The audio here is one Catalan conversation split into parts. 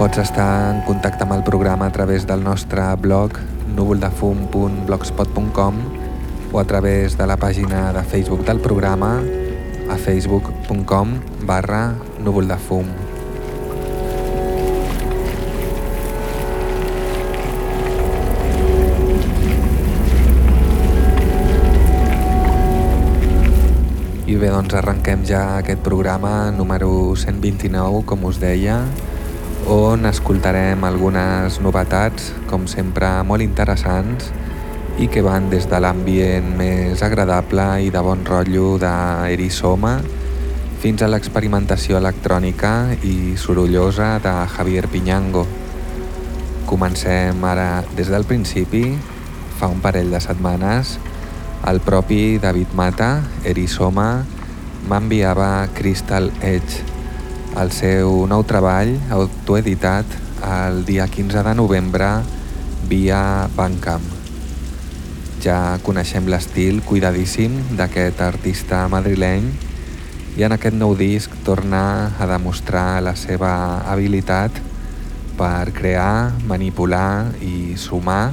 Pots estar en contacte amb el programa a través del nostre blog núvoldefum.blogspot.com o a través de la pàgina de Facebook del programa a facebook.com barra núvoldefum. I bé, doncs arrenquem ja aquest programa número 129, com us deia, on escoltarem algunes novetats, com sempre molt interessants, i que van des de l'ambient més agradable i de bon rotllo d'Erisoma fins a l'experimentació electrònica i sorollosa de Javier Piñango. Comencem ara des del principi, fa un parell de setmanes, el propi David Mata, Erisoma, m'enviava Crystal Edge, el seu nou treball autoeditat el dia 15 de novembre via Bandcamp. Ja coneixem l'estil cuidadíssim d'aquest artista madrileny i en aquest nou disc torna a demostrar la seva habilitat per crear, manipular i sumar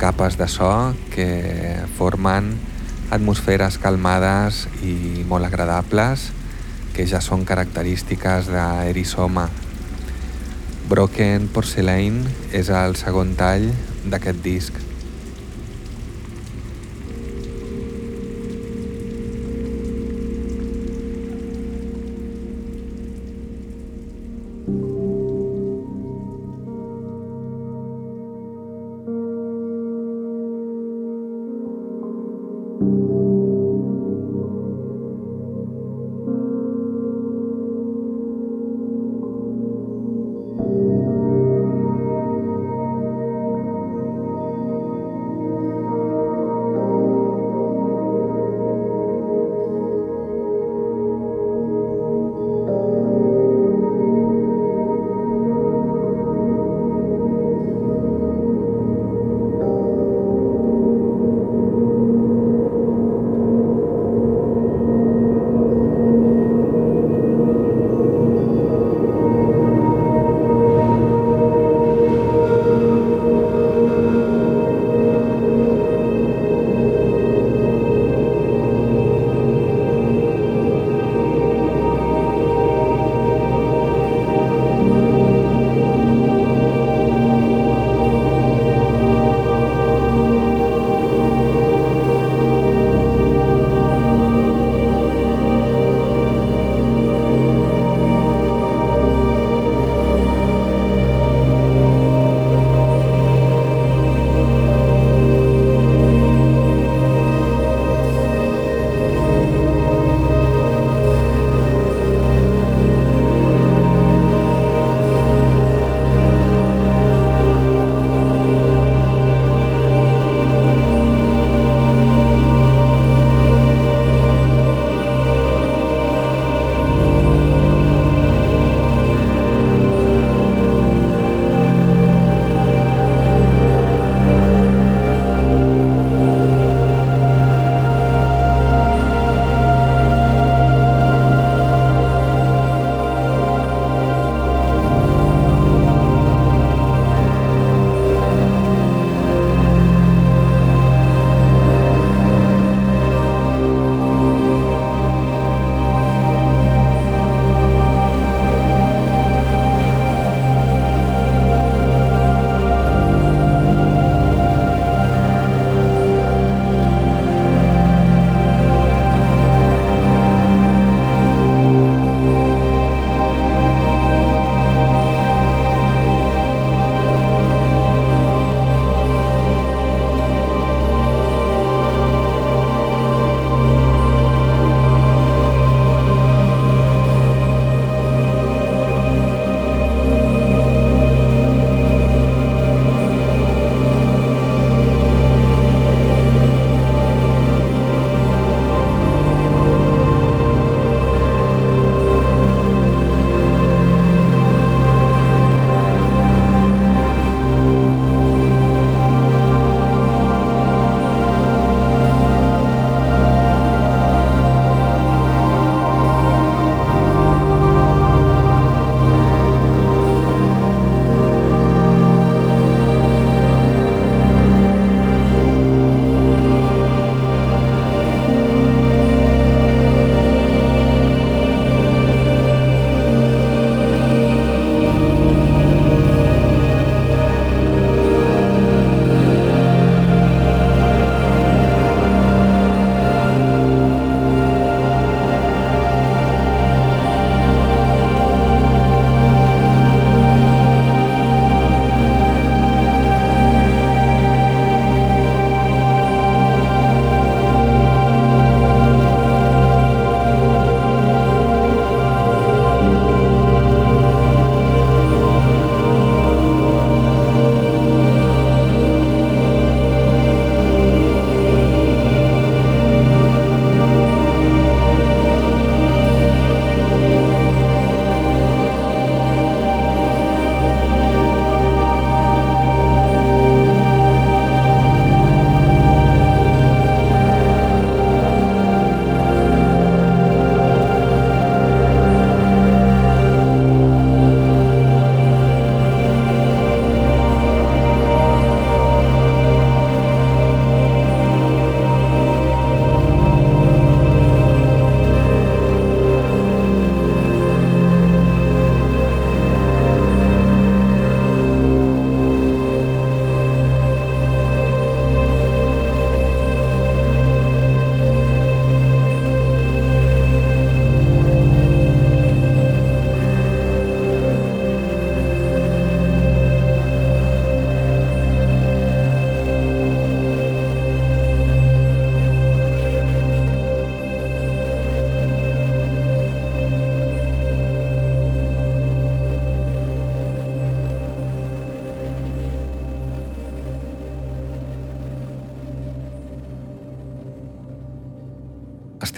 capes de so que formen atmosferes calmades i molt agradables que ja són característiques d'Erisoma. Broken Porcelain és el segon tall d'aquest disc.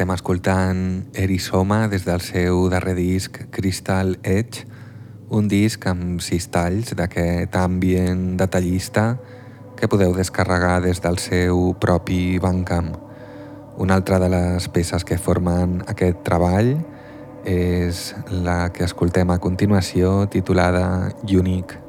Estem escoltant Erisoma des del seu darrer disc Crystal Edge, un disc amb sis talls d'aquest ambient detallista que podeu descarregar des del seu propi Bandcamp. Una altra de les peces que formen aquest treball és la que escoltem a continuació titulada Unique.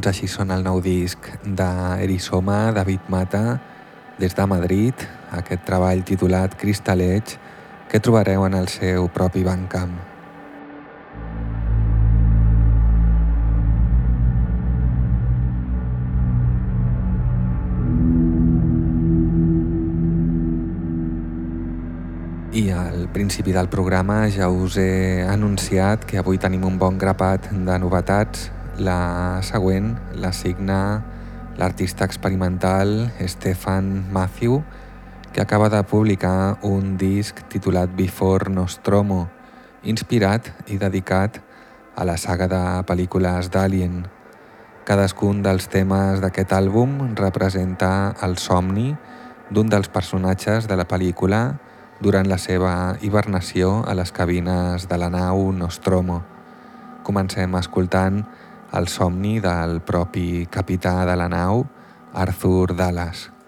Doncs així són el nou disc d'Erisoma, David Mata, des de Madrid, aquest treball titulat Crystal Edge, que trobareu en el seu propi Bandcamp. I al principi del programa ja us he anunciat que avui tenim un bon grapat de novetats. La següent la signa l'artista experimental Stefan Matthew, que acaba de publicar un disc titulat Before Nostromo, inspirat i dedicat a la saga de pel·lícules d'Alien. Cadascun dels temes d'aquest àlbum representa el somni d'un dels personatges de la pel·lícula durant la seva hibernació a les cabines de la nau Nostromo. Comencem escoltant el somni del propi capità de la nau, Arthur Dallas.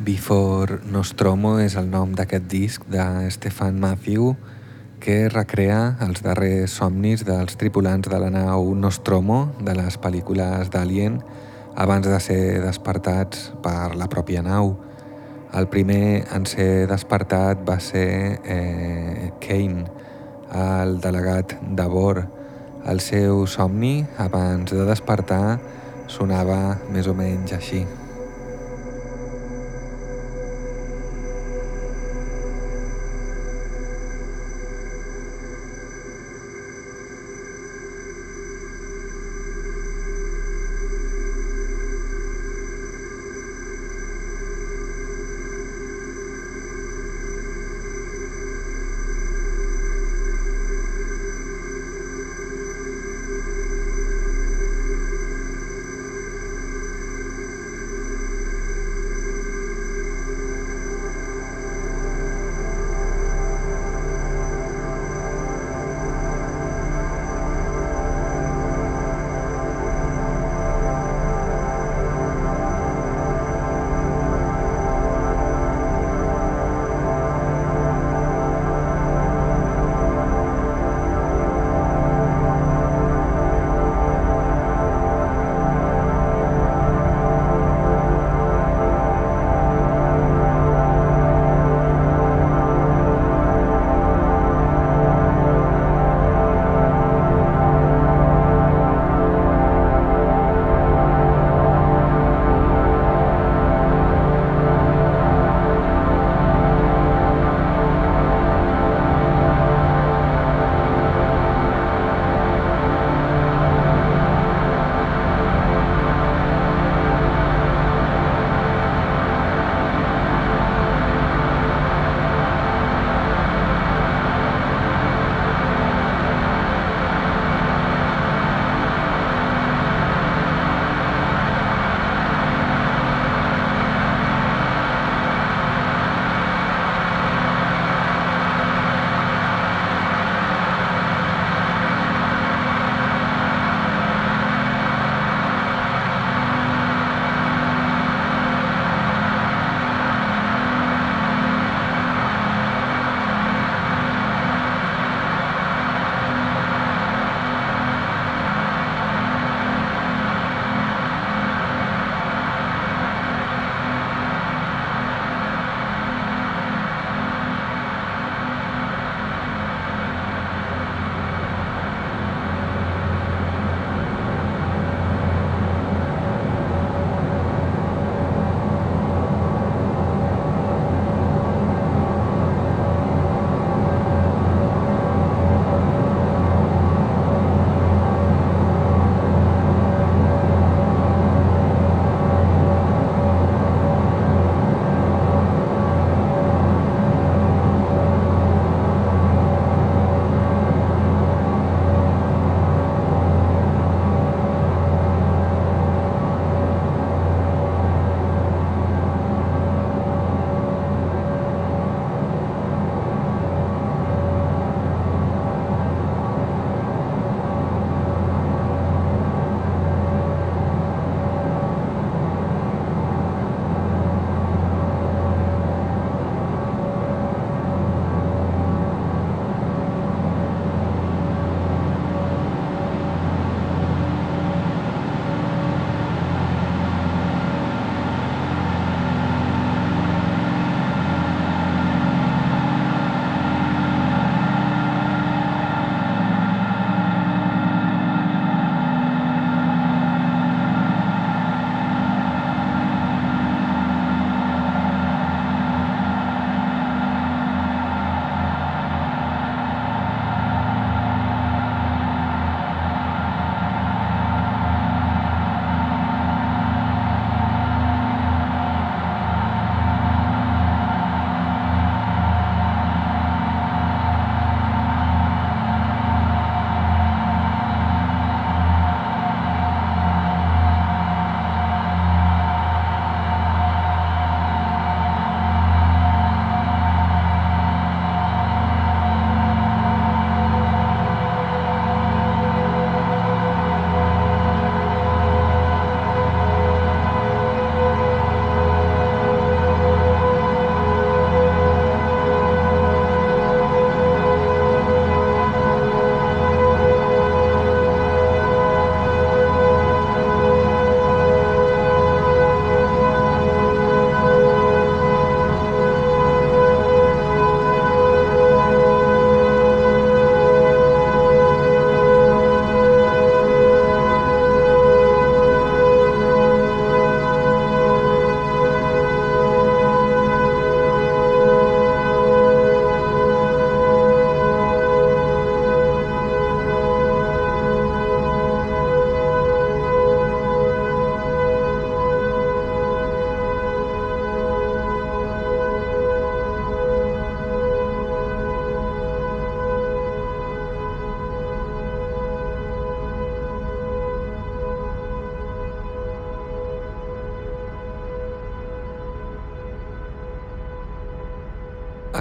Before Nostromo és el nom d'aquest disc de Stefan Matthew que recrea els darrers somnis dels tripulants de la nau Nostromo de les pel·lícules d'Alien abans de ser despertats per la pròpia nau. El primer en ser despertat va ser eh, Kane, el delegat de Bor. El seu somni, abans de despertar, sonava més o menys així.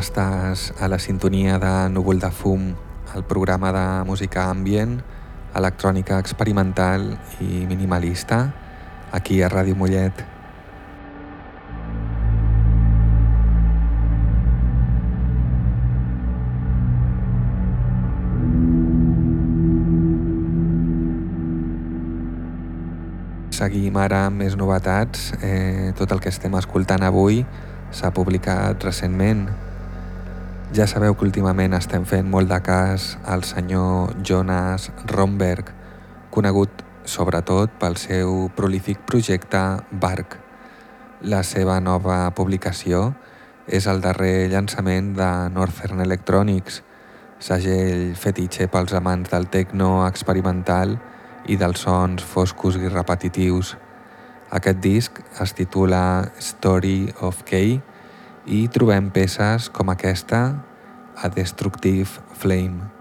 Estàs a la sintonia de Núvol de Fum, el programa de música ambient, electrònica experimental i minimalista, aquí a Ràdio Mollet. seguim ara amb més novetats. Eh, tot el que estem escoltant avui s'ha publicat recentment. Ja sabeu que últimament estem fent molt de cas al senyor Jonas Romberg, conegut sobretot pel seu prolífic projecte Bark. La seva nova publicació és el darrer llançament de Northern Electronics, segell fetitxe pels amants del techno experimental i dels sons foscos i repetitius. Aquest disc es titula Story of Kay i trobem peces com aquesta a Destructive Flame.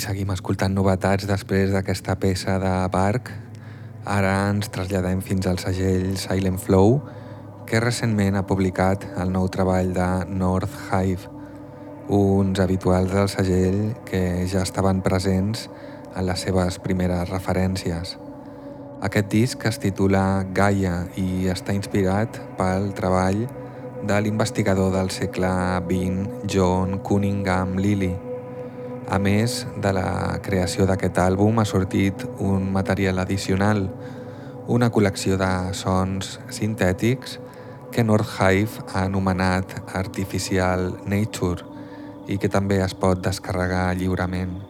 Seguim escoltant novetats després d'aquesta peça de Bark. Ara ens traslladem fins al segell Silent Flow, que recentment ha publicat el nou treball de North Hive, uns habituals del segell que ja estaven presents en les seves primeres referències. Aquest disc es titula Gaia i està inspirat pel treball de l'investigador del segle XX John Cunningham Lilly. A més de la creació d'aquest àlbum ha sortit un material addicional, una col·lecció de sons sintètics que North Hive ha anomenat Artificial Nature i que també es pot descarregar lliurement.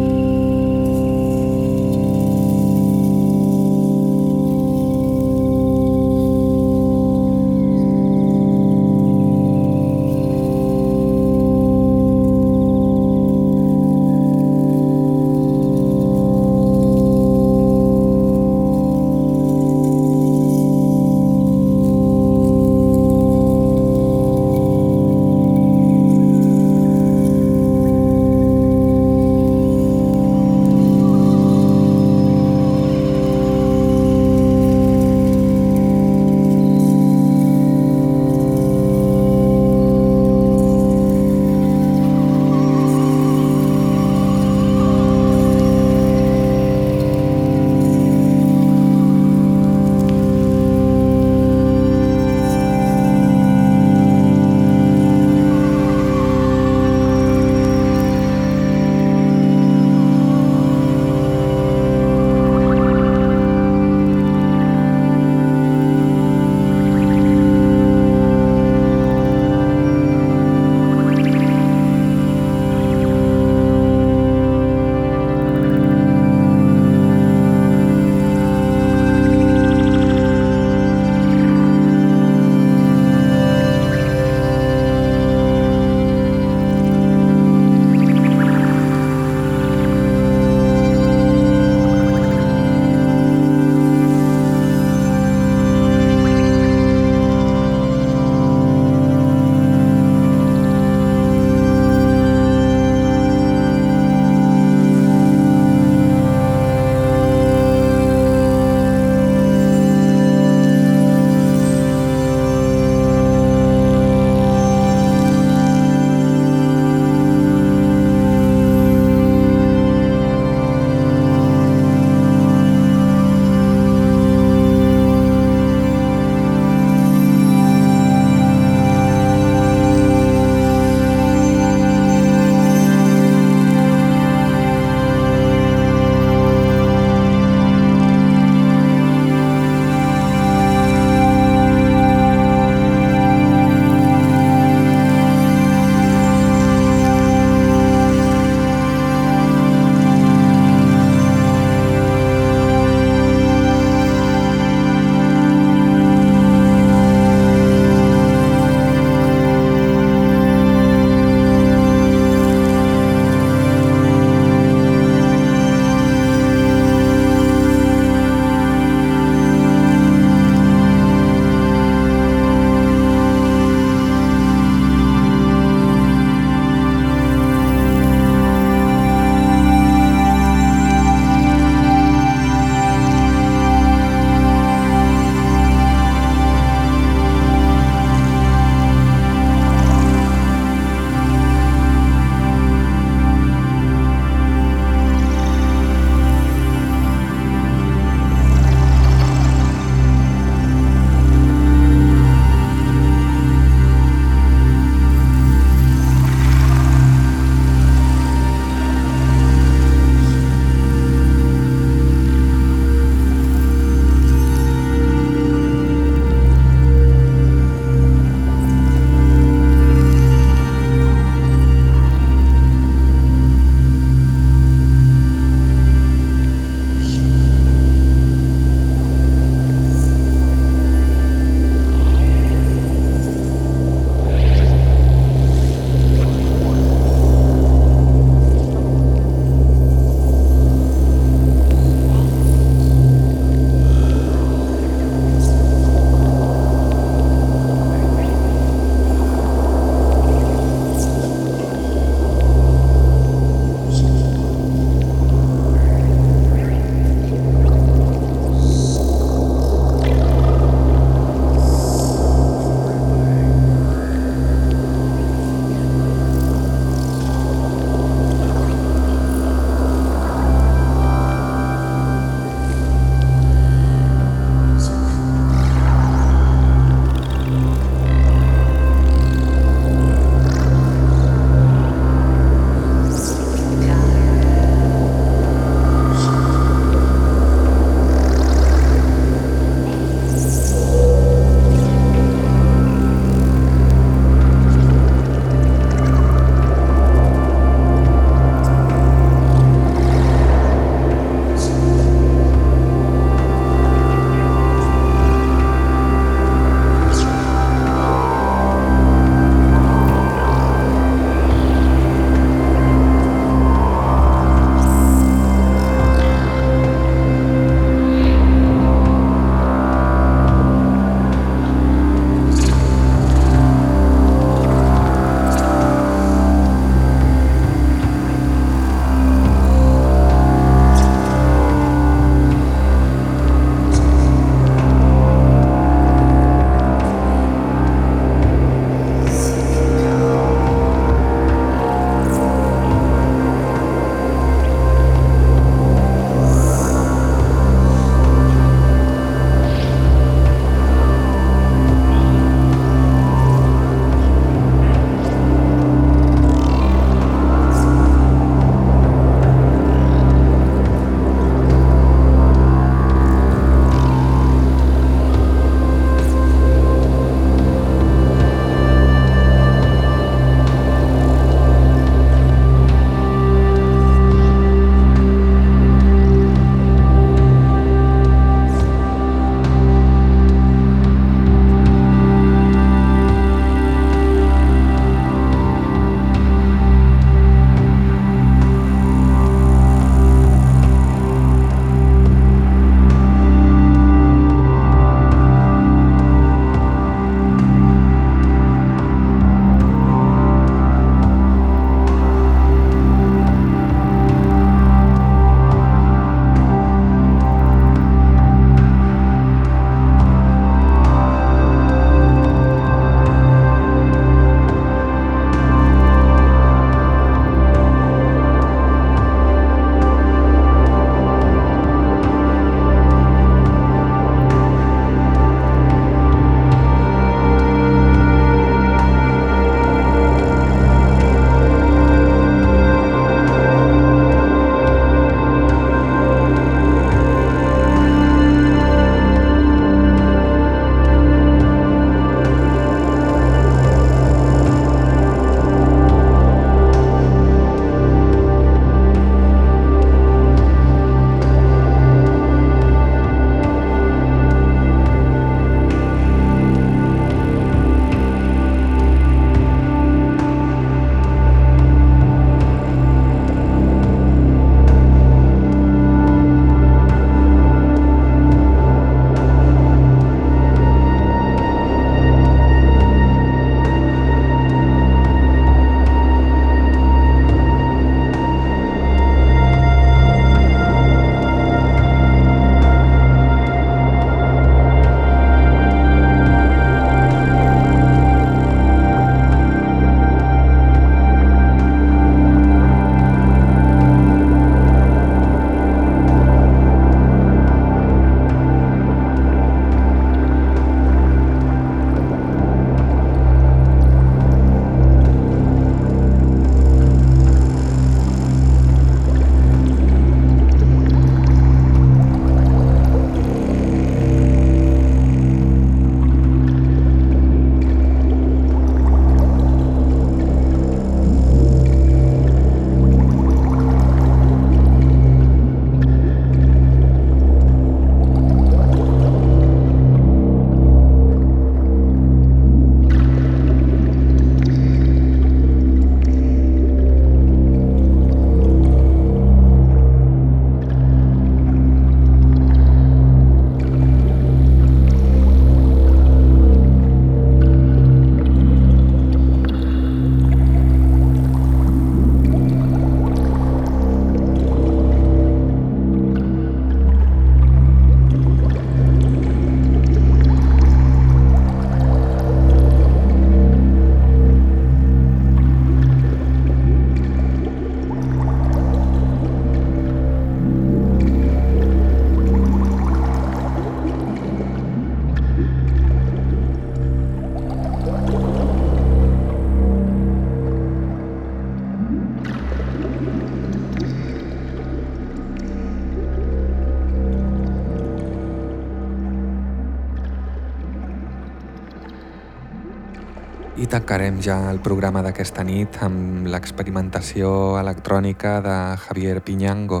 Tancarem ja el programa d'aquesta nit amb l'experimentació electrònica de Javier Piñango,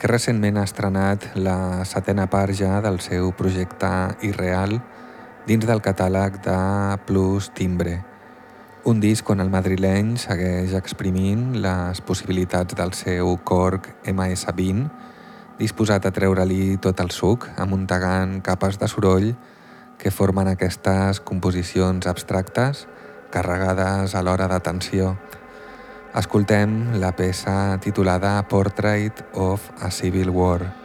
que recentment ha estrenat la setena part ja del seu projecte Irreal dins del catàleg de Plus Timbre. Un disc on el madrileny segueix exprimint les possibilitats del seu Korg MS-20, disposat a treure-li tot el suc, amuntegant capes de soroll que formen aquestes composicions abstractes carregades a l'hora d'atenció. Escoltem la peça titulada Portrait of a Civil War.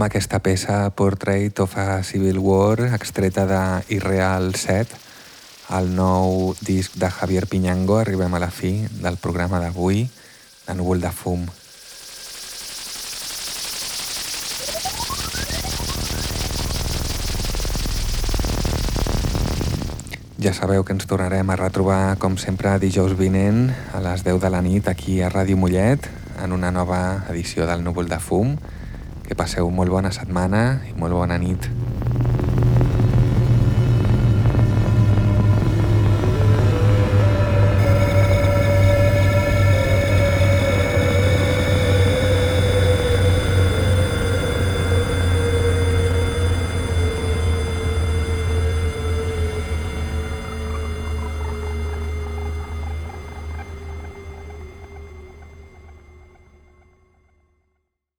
Amb aquesta peça Portrait of a Civil War extreta de Irreal 7, el nou disc de Javier Piñango, arribem a la fi del programa d'avui de Núvol de Fum. Ja sabeu que ens tornarem a retrobar, com sempre, dijous vinent a les 10 de la nit aquí a Ràdio Mollet en una nova edició del Núvol de Fum que passeu molt bona setmana i molt bona nit.